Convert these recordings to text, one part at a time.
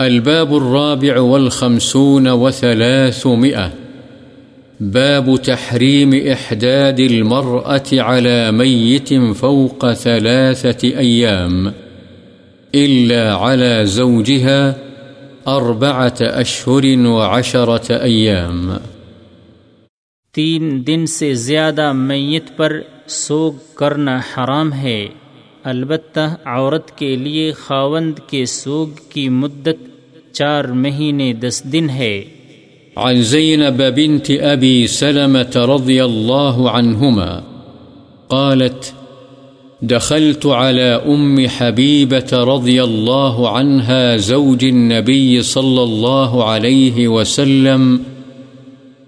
الباب الرابع والخمسون وثلاثمئة باب تحريم إحداد المرأة على ميت فوق ثلاثة أيام. إلا على زوجها أربعة أشهر وعشرة أيام. تین دن سے زیادہ میت پر سوگ کرنا حرام ہے، البتہ عورت کے لیے خاوند کے سوگ کی مدت چار مہینے دس دن ہے۔ عن زينب بنت أبي سلمة رضي الله عنهما قالت، دخلت على أم حبيبة رضي الله عنها زوج النبي صلى الله عليه وسلم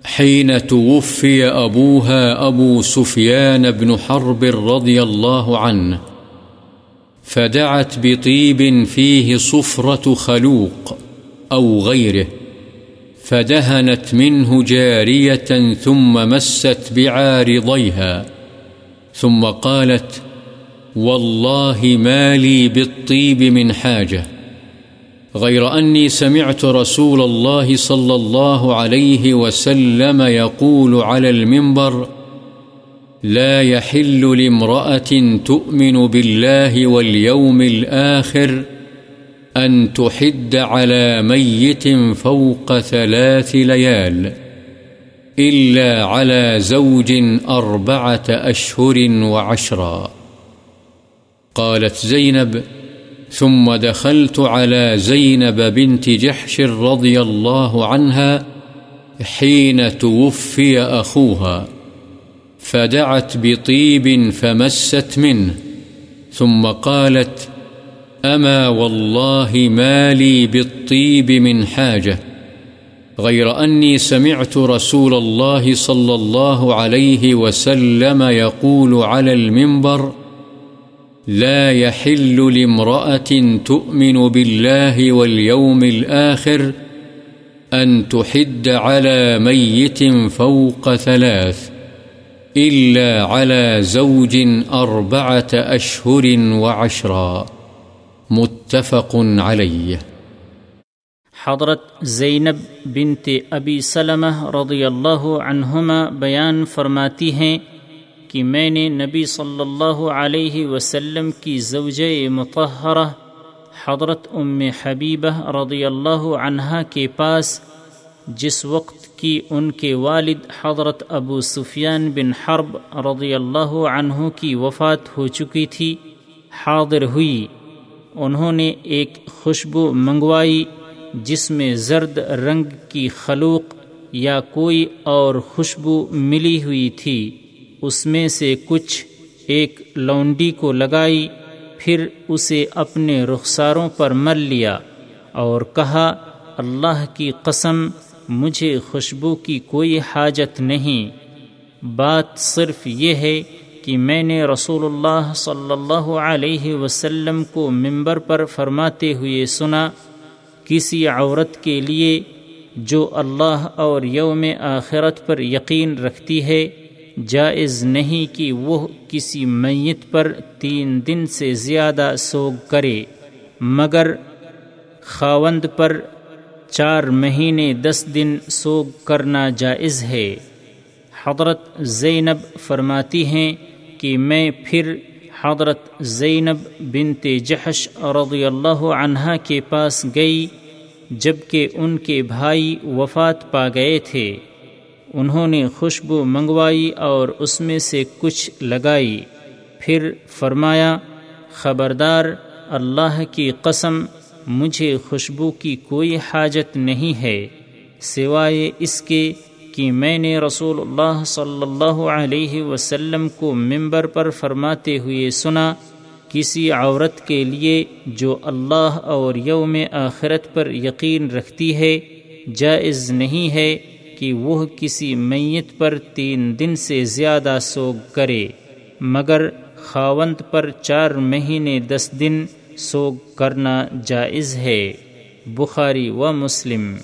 حين توفي أبوها أبو سفيان بن حرب رضي الله عنه فدعت بطيب فيه صفرة خلوق۔ أو غيره، فدهنت منه جارية ثم مست بعارضيها ثم قالت والله ما لي بالطيب من حاجة، غير أني سمعت رسول الله صلى الله عليه وسلم يقول على المنبر لا يحل لامرأة تؤمن بالله واليوم الآخر أن تحد على ميت فوق ثلاث ليال إلا على زوج أربعة أشهر وعشرا. قالت زينب، ثم دخلت على زينب بنت جحش رضي الله عنها حين توفي أخوها، فدعت بطيب فمست منه، ثم قالت أما والله ما لي بالطيب من حاجة غير أني سمعت رسول الله صلى الله عليه وسلم يقول على المنبر، لا يحل لامرأة تؤمن بالله واليوم الآخر أن تحد على ميت فوق ثلاث إلا على زوج أربعة أشهر وعشرا متفق عليه حضرت زینب بنت ابی سلمہ رضی اللہ عنہما بیان فرماتی ہیں کہ میں نے نبی صلی اللہ علیہ وسلم کی زوج متحرہ حضرت ام حبیبہ رضی اللہ عنہا کے پاس، جس وقت کی ان کے والد حضرت ابو سفیان بن حرب رضی اللہ عنہ کی وفات ہو چکی تھی، حاضر ہوئی۔ انہوں نے ایک خوشبو منگوائی جس میں زرد رنگ کی خلوق یا کوئی اور خوشبو ملی ہوئی تھی۔ اس میں سے کچھ ایک لونڈی کو لگائی، پھر اسے اپنے رخساروں پر مل لیا اور کہا، اللہ کی قسم، مجھے خوشبو کی کوئی حاجت نہیں۔ بات صرف یہ ہے کہ میں نے رسول اللہ صلی اللہ علیہ وسلم کو ممبر پر فرماتے ہوئے سنا، کسی عورت کے لیے جو اللہ اور یوم آخرت پر یقین رکھتی ہے، جائز نہیں کہ وہ کسی میت پر تین دن سے زیادہ سوگ کرے، مگر خاوند پر چار مہینے دس دن سوگ کرنا جائز ہے۔ حضرت زینب فرماتی ہیں کہ میں پھر حضرت زینب بنت جحش رضی اللہ عنہ کے پاس گئی جبکہ ان کے بھائی وفات پا گئے تھے۔ انہوں نے خوشبو منگوائی اور اس میں سے کچھ لگائی۔ پھر فرمایا، خبردار، اللہ کی قسم، مجھے خوشبو کی کوئی حاجت نہیں ہے۔ سوائے اس کے کہ میں نے رسول اللہ صلی اللہ علیہ وسلم کو ممبر پر فرماتے ہوئے سنا، کسی عورت کے لیے جو اللہ اور یوم آخرت پر یقین رکھتی ہے، جائز نہیں ہے کہ وہ کسی میت پر تین دن سے زیادہ سوگ کرے، مگر خاونت پر چار مہینے دس دن سوگ کرنا جائز ہے۔ بخاری و مسلم۔